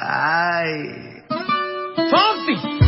Ay. Fonfi.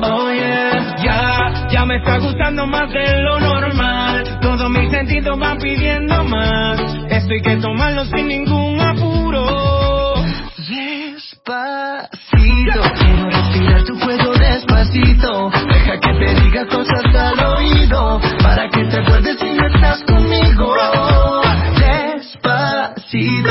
Oh yeah, ya, ya me está gustando más de lo normal. Todos mis sentidos van pidiendo más. Esto hay que tomarlo sin ningún apuro. Despacito, quiero respirar tu cuello despacito. Deja que te diga cosas al oído, para que te acuerdes si no estás conmigo. Despacito,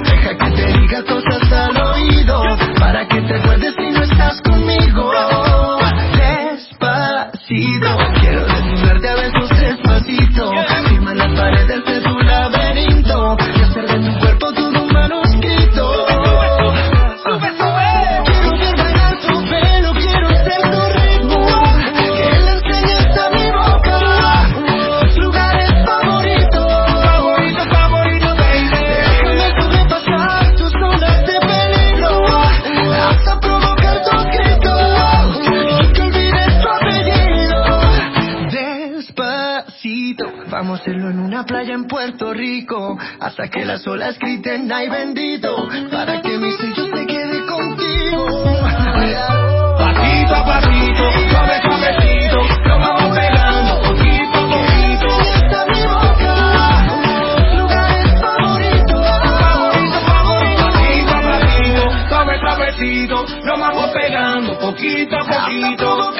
Despacito, vamos a hacerlo en una playa en Puerto Rico hasta que las olas griten ay bendito para que mi sello se quede contigo. Pasito a pasito, suave, suavecito, nos vamos pegando poquito a poquito. Esta mi boca, lugares favoritos. Favorito, favorito, pasito a pasito, suave, suavecito, nos vamos pegando poquito a poquito.